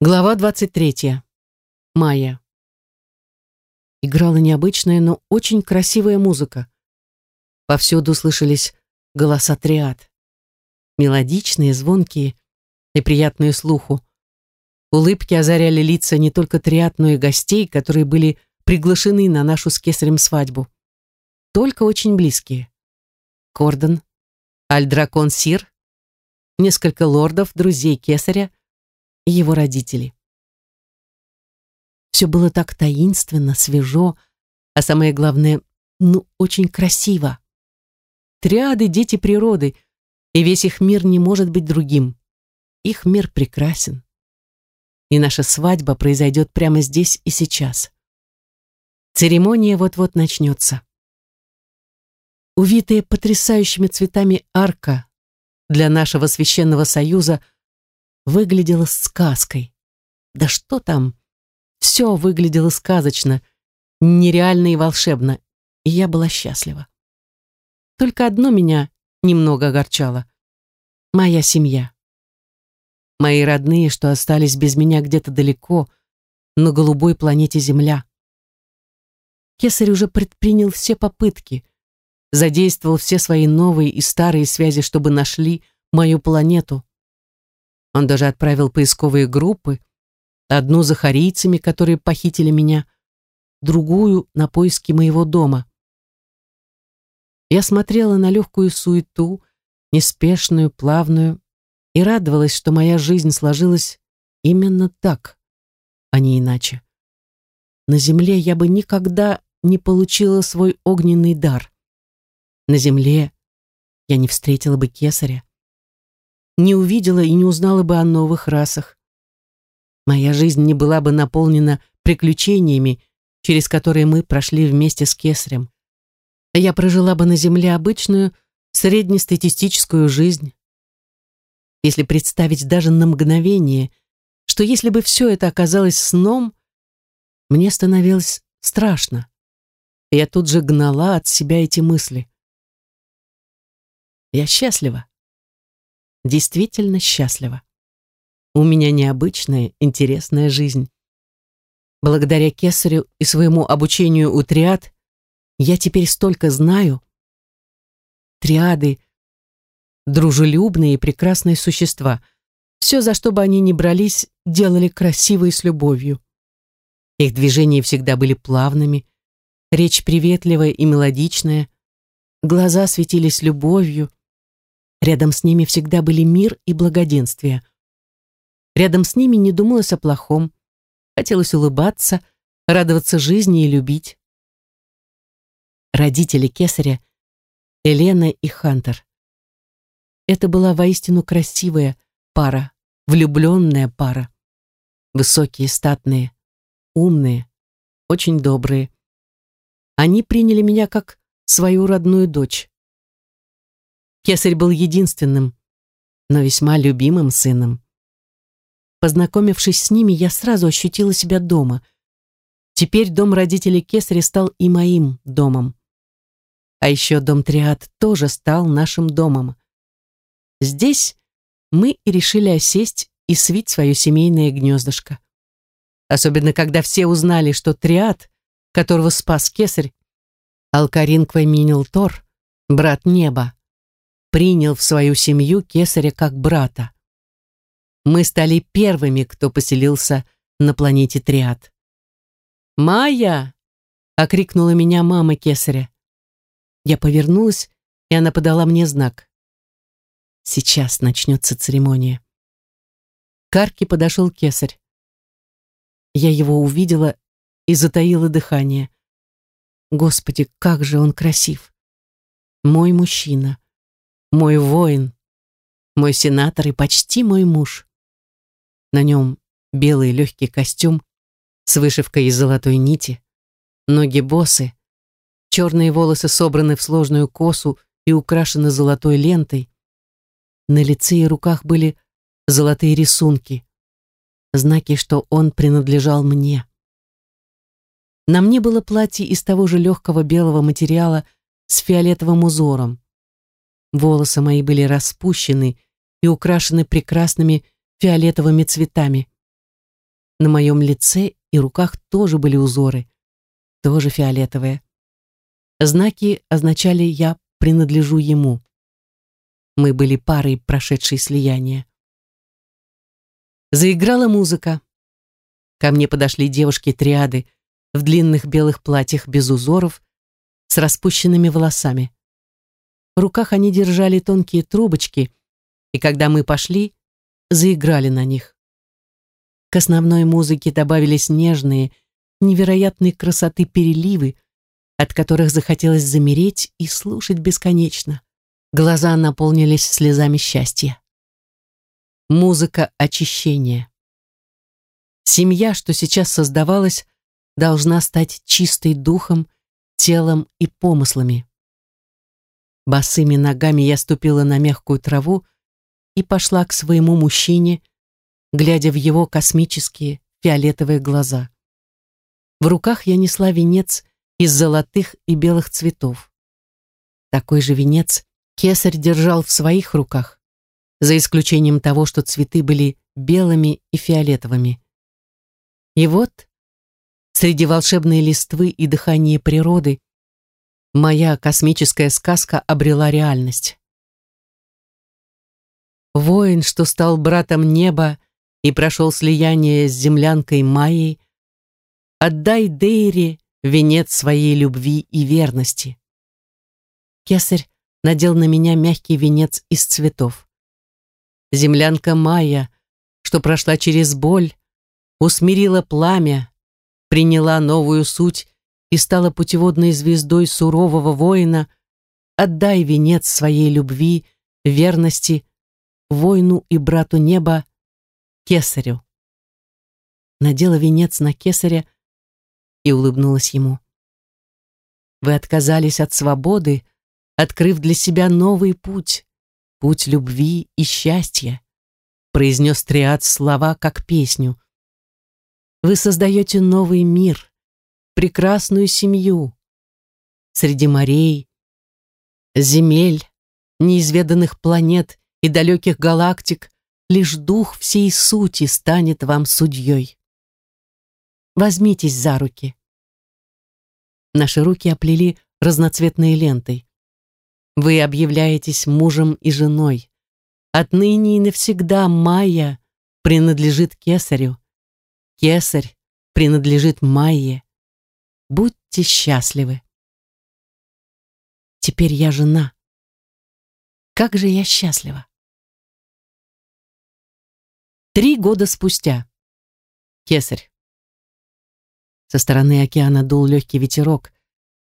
Глава 23. Майя. Играла необычная, но очень красивая музыка. Повсюду слышались голоса триад. Мелодичные, звонкие и приятные слуху. Улыбки озаряли лица не только триад, но и гостей, которые были приглашены на нашу с Кесарем свадьбу. Только очень близкие. Кордон, Альдракон Сир, несколько лордов, друзей Кесаря, и его родители. Все было так таинственно, свежо, а самое главное, ну, очень красиво. Триады — дети природы, и весь их мир не может быть другим. Их мир прекрасен. И наша свадьба произойдет прямо здесь и сейчас. Церемония вот-вот начнется. Увитая потрясающими цветами арка для нашего священного союза — выглядела сказкой. Да что там? Все выглядело сказочно, нереально и волшебно, и я была счастлива. Только одно меня немного огорчало. Моя семья. Мои родные, что остались без меня где-то далеко, на голубой планете Земля. Кесарь уже предпринял все попытки, задействовал все свои новые и старые связи, чтобы нашли мою планету, он даже отправил поисковые группы, одну за харийцами, которые похитили меня, другую на поиски моего дома. Я смотрела на легкую суету, неспешную, плавную, и радовалась, что моя жизнь сложилась именно так, а не иначе. На земле я бы никогда не получила свой огненный дар. На земле я не встретила бы кесаря не увидела и не узнала бы о новых расах. Моя жизнь не была бы наполнена приключениями, через которые мы прошли вместе с Кесарем. Я прожила бы на Земле обычную, среднестатистическую жизнь. Если представить даже на мгновение, что если бы все это оказалось сном, мне становилось страшно. Я тут же гнала от себя эти мысли. Я счастлива действительно счастлива. У меня необычная, интересная жизнь. Благодаря Кесарю и своему обучению у триад я теперь столько знаю. Триады — дружелюбные и прекрасные существа. Все, за что бы они ни брались, делали красиво и с любовью. Их движения всегда были плавными, речь приветливая и мелодичная, глаза светились любовью, Рядом с ними всегда были мир и благоденствие. Рядом с ними не думалось о плохом. Хотелось улыбаться, радоваться жизни и любить. Родители Кесаря — Елена и Хантер. Это была воистину красивая пара, влюбленная пара. Высокие, статные, умные, очень добрые. Они приняли меня как свою родную дочь. Кесарь был единственным, но весьма любимым сыном. Познакомившись с ними, я сразу ощутила себя дома. Теперь дом родителей Кесаря стал и моим домом. А еще дом Триад тоже стал нашим домом. Здесь мы и решили осесть и свить свое семейное гнездышко. Особенно, когда все узнали, что Триад, которого спас Кесарь, Алкарин Квайминил Тор, брат неба, принял в свою семью кесаря как брата. Мы стали первыми, кто поселился на планете Триад. «Майя!» — окрикнула меня мама кесаря. Я повернулась, и она подала мне знак. Сейчас начнется церемония. К арке подошел кесарь. Я его увидела и затаила дыхание. Господи, как же он красив! Мой мужчина мой воин, мой сенатор и почти мой муж. На нем белый легкий костюм с вышивкой из золотой нити, ноги босы, черные волосы собраны в сложную косу и украшены золотой лентой. На лице и руках были золотые рисунки, знаки, что он принадлежал мне. На мне было платье из того же легкого белого материала с фиолетовым узором. Волосы мои были распущены и украшены прекрасными фиолетовыми цветами. на моем лице и руках тоже были узоры, тоже фиолетовые. Знаки означали «я принадлежу ему». Мы были парой, прошедшей слияние. Заиграла музыка. Ко мне подошли девушки-триады в длинных белых платьях без узоров, с распущенными волосами. В руках они держали тонкие трубочки, и когда мы пошли, заиграли на них. К основной музыке добавились нежные, невероятной красоты переливы, от которых захотелось замереть и слушать бесконечно. Глаза наполнились слезами счастья. Музыка очищения. Семья, что сейчас создавалась, должна стать чистой духом, телом и помыслами. Босыми ногами я ступила на мягкую траву и пошла к своему мужчине, глядя в его космические фиолетовые глаза. В руках я несла венец из золотых и белых цветов. Такой же венец кесарь держал в своих руках, за исключением того, что цветы были белыми и фиолетовыми. И вот, среди волшебной листвы и дыхания природы, моя космическая сказка обрела реальность. Воин, что стал братом неба и прошел слияние с землянкой Майей, отдай Дейре венец своей любви и верности. Кесарь надел на меня мягкий венец из цветов. Землянка Майя, что прошла через боль, усмирила пламя, приняла новую суть и стала путеводной звездой сурового воина, отдай венец своей любви, верности, воину и брату неба, кесарю. Надела венец на кесаря и улыбнулась ему. Вы отказались от свободы, открыв для себя новый путь, путь любви и счастья, произнес Триад слова как песню. Вы создаете новый мир, прекрасную семью. Среди морей, земель, неизведанных планет и далеких галактик лишь дух всей сути станет вам судьей. Возьмитесь за руки. Наши руки оплели разноцветной лентой. Вы объявляетесь мужем и женой. Отныне и навсегда Майя принадлежит Кесарю. Кесарь принадлежит Майе. Будьте счастливы. Теперь я жена. Как же я счастлива. Три года спустя. Кесарь. Со стороны океана дул легкий ветерок,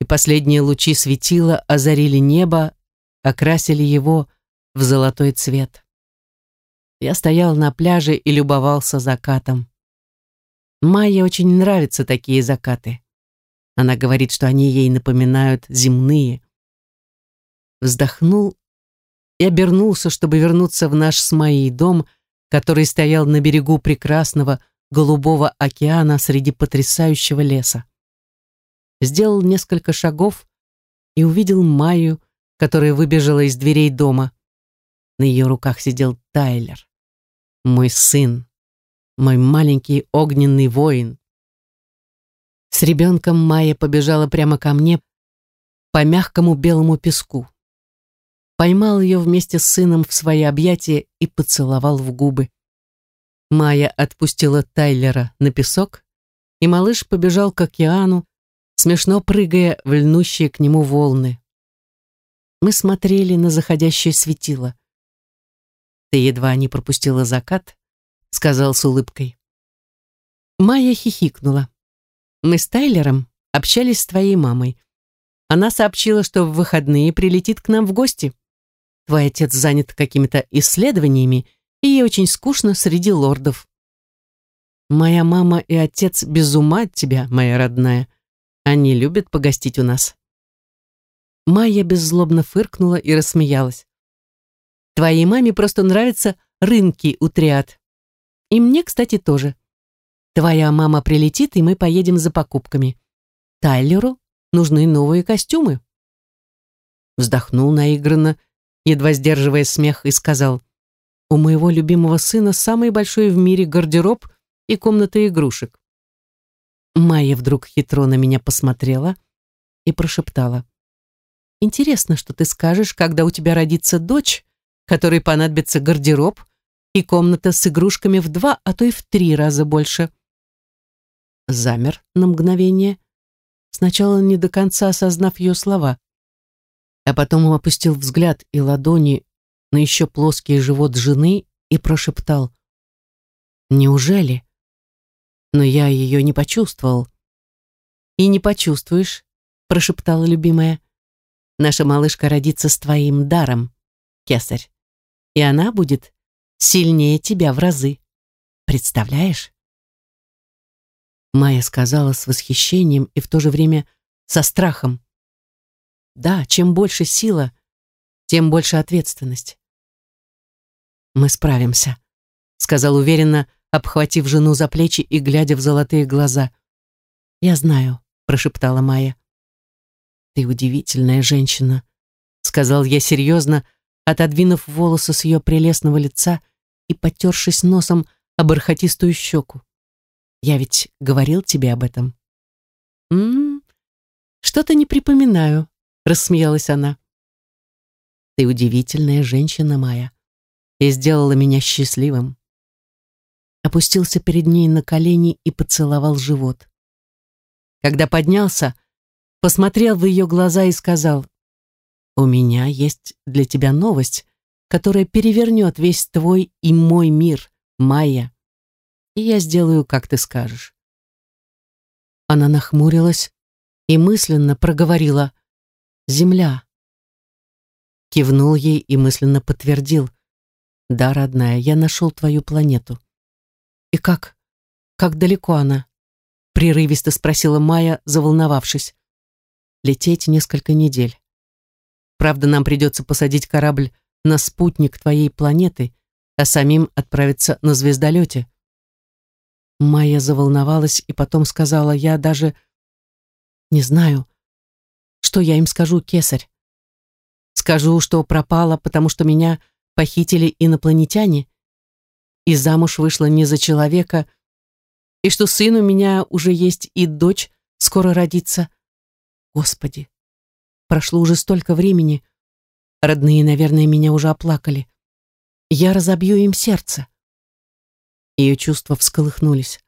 и последние лучи светила озарили небо, окрасили его в золотой цвет. Я стоял на пляже и любовался закатом. Майе очень нравятся такие закаты. Она говорит, что они ей напоминают земные. Вздохнул и обернулся, чтобы вернуться в наш с Майей дом, который стоял на берегу прекрасного голубого океана среди потрясающего леса. Сделал несколько шагов и увидел Майю, которая выбежала из дверей дома. На ее руках сидел Тайлер. Мой сын, мой маленький огненный воин. С ребенком Майя побежала прямо ко мне по мягкому белому песку. Поймал ее вместе с сыном в свои объятия и поцеловал в губы. Майя отпустила Тайлера на песок, и малыш побежал к океану, смешно прыгая в льнущие к нему волны. Мы смотрели на заходящее светило. «Ты едва не пропустила закат», — сказал с улыбкой. Майя хихикнула. «Мы с Тайлером общались с твоей мамой. Она сообщила, что в выходные прилетит к нам в гости. Твой отец занят какими-то исследованиями, и ей очень скучно среди лордов. Моя мама и отец без ума от тебя, моя родная. Они любят погостить у нас. Майя беззлобно фыркнула и рассмеялась. Твоей маме просто нравятся рынки у триад. И мне, кстати, тоже. Твоя мама прилетит, и мы поедем за покупками. Тайлеру нужны новые костюмы. Вздохнул наигранно, едва сдерживая смех, и сказал, у моего любимого сына самый большой в мире гардероб и комната игрушек. Майя вдруг хитро на меня посмотрела и прошептала. «Интересно, что ты скажешь, когда у тебя родится дочь, которой понадобится гардероб и комната с игрушками в два, а то и в три раза больше». Замер на мгновение, сначала не до конца осознав ее слова, а потом опустил взгляд и ладони на еще плоский живот жены и прошептал. «Неужели?» Но я ее не почувствовал. «И не почувствуешь», — прошептала любимая. «Наша малышка родится с твоим даром, кесарь, и она будет сильнее тебя в разы. Представляешь?» Майя сказала с восхищением и в то же время со страхом. Да, чем больше сила, тем больше ответственность. «Мы справимся», — сказал уверенно, обхватив жену за плечи и глядя в золотые глаза. «Я знаю», — прошептала Майя. «Ты удивительная женщина», — сказал я серьезно, отодвинув волосы с ее прелестного лица и потершись носом о бархатистую щеку. «Я ведь говорил тебе об этом». «М-м, что-то не припоминаю», рассмеялась она. Ты удивительная женщина, Майя, и сделала меня счастливым. Опустился перед ней на колени и поцеловал живот. Когда поднялся, посмотрел в ее глаза и сказал, «У меня есть для тебя новость, которая перевернет весь твой и мой мир, Майя, и я сделаю, как ты скажешь». Она нахмурилась и мысленно проговорила, Земля. Кивнул ей и мысленно подтвердил. Да, родная, я нашел твою планету. И как? Как далеко она? Прерывисто спросила Майя, заволновавшись. Лететь несколько недель. Правда, нам придется посадить корабль на спутник твоей планеты, а самим отправиться на звездолете. Майя заволновалась и потом сказала, я даже не знаю, что я им скажу, кесарь? Скажу, что пропала, потому что меня похитили инопланетяне, и замуж вышла не за человека, и что сын у меня уже есть и дочь скоро родится. Господи, прошло уже столько времени. Родные, наверное, меня уже оплакали. Я разобью им сердце. Ее чувства всколыхнулись.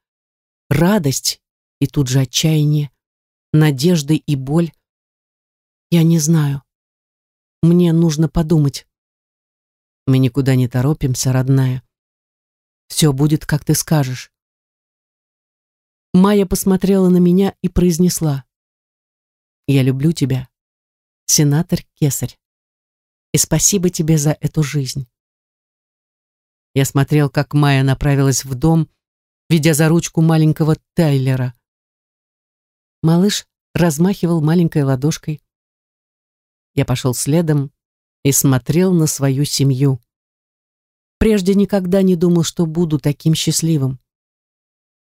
Радость и тут же отчаяние, надежда и боль. Я не знаю. Мне нужно подумать. Мы никуда не торопимся, родная. Все будет, как ты скажешь. Майя посмотрела на меня и произнесла. Я люблю тебя, сенатор Кесарь. И спасибо тебе за эту жизнь. Я смотрел, как Майя направилась в дом, ведя за ручку маленького Тайлера. Малыш размахивал маленькой ладошкой. Я пошел следом и смотрел на свою семью. Прежде никогда не думал, что буду таким счастливым.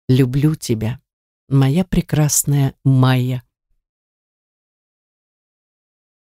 Люблю тебя, моя прекрасная Майя.